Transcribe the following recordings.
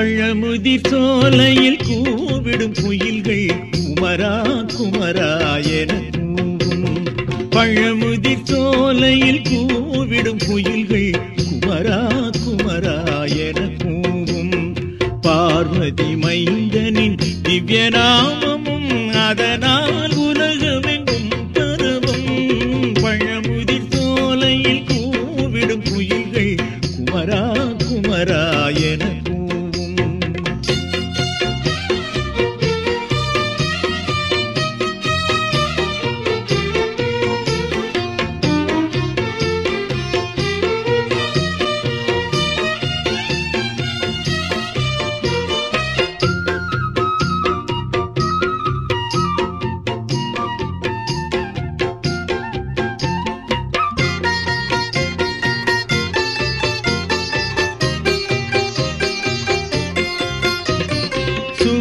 பழமுதி சோலையில் கூவிடும் குயில்கள் குமரா குமரா என கூவும். பழமுதிர் சோலையில் கூவிடும் குயில்கள் குமரா குமரா என கூவும். பார்வதி மைந்தனின் திவ்யநாமமும் அதனால்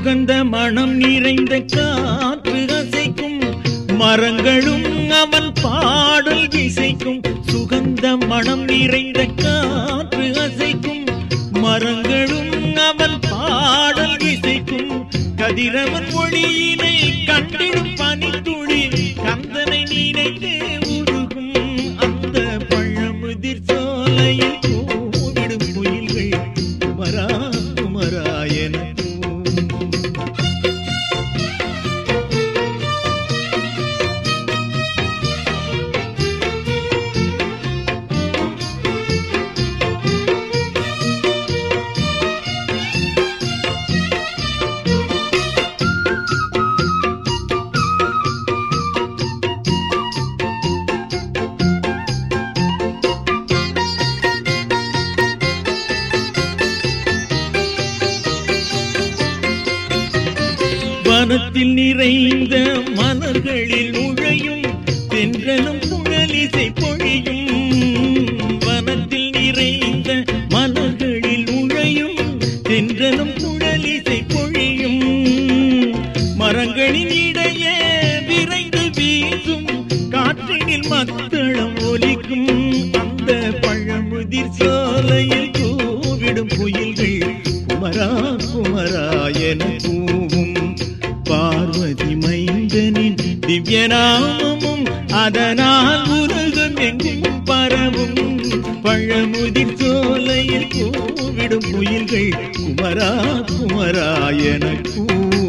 சுகந்த மனம் நிறைந்த காற்று அசைக்கும். மரங்களும் அவன் பாடல் இசைக்கும். சுகந்த மனம் நிறைந்த காற்று அசைக்கும். மரங்களும் அவன் பாடல் இசைக்கும். கதிரவன் ஒளியினை கண்டிடும் பனித்துளி கந்தனை நினைத்து உருகும் அந்த பழமுதிர் சோலையில் கூவிடும் குயில்கள். குமரா குமரா என மனத்தில் நிறைந்த மலர்களில் நுழையும் தென்றலும் புழலிசை பொழியும். வனத்தில் நிறைந்த மலர்களில் நுழையும் தென்றலும் புழலிசை பொழியும். மரங்களின் இடையே விரைந்து வீசும் காற்றினில் மத்தளம் ஒலிக்கும். அந்த பழமுதிர் சாலையில் கூவிடும் புயல்கள் குமரா குமரா என கூவும் திவ்ய நாமமும் அதனால் உலகம் எங்கும் பரவும். பழமுதிர் சோலையில் கூவிடும் குயில்கள் குமரா குமரா என கூவும்